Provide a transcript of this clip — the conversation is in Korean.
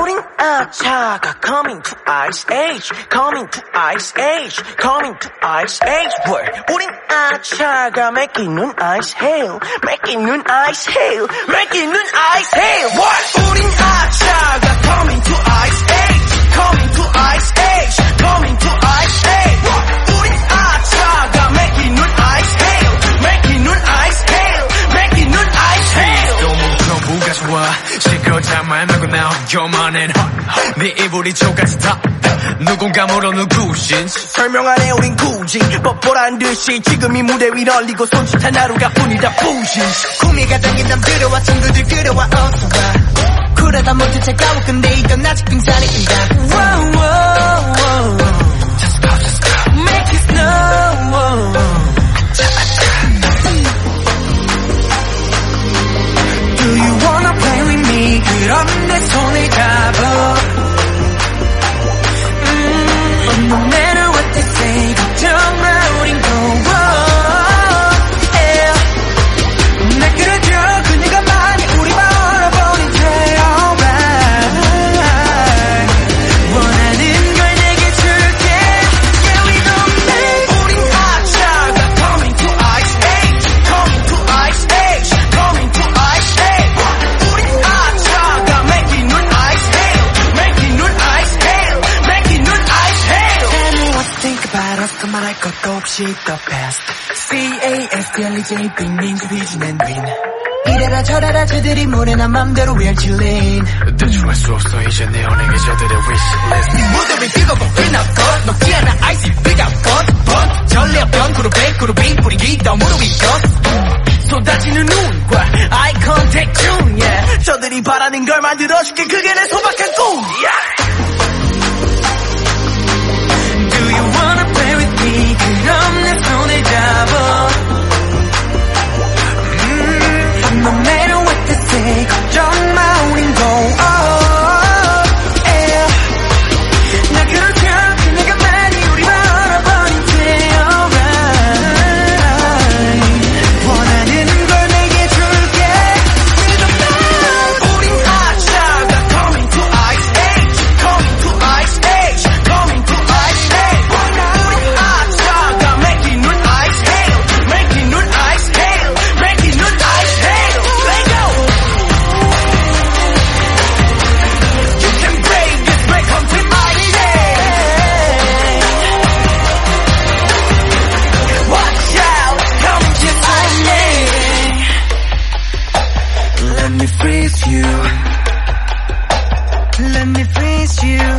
우린 아차가 coming to ice age coming to ice age coming to ice age word 우린 아차가 맥기는 ice hail 맥기는 ice hail 맥기는 ice hail word 우린 아 나온 요만한 네 이불이 저까지 다 누군가 물어 누구신지. 설명 안 해 우린 굳이. 뻔뻔한 듯이 지금 이 무대 위 널리고 손짓한 하루가 뿐이다 부신 구미가 당긴 남 들어와 친구들 끌어와 어서 와 그러다 모두 차가워 근데 이건 아직 빙산입니다 그만할 것도 없이 the best C-A-S-T-L-E-J 빅민주 비즈는 윈 이래라 저래라 저들이 모래난 맘대로 we're chillin' 대충할 수 없어. 이제 내 연예계 저들의 wishlist. 무덤이 뜨거워 빛나고 녹지 않아 아이스 비가 걷번 전례변 그룹에 그룹이 뿌리기다 무릎이 걷 쏟아지는 눈과 eye contact 중 yeah. 저들이 바라는 걸 만들어줄게. 그게 내 소박한 꿈. Yeah. let me please you.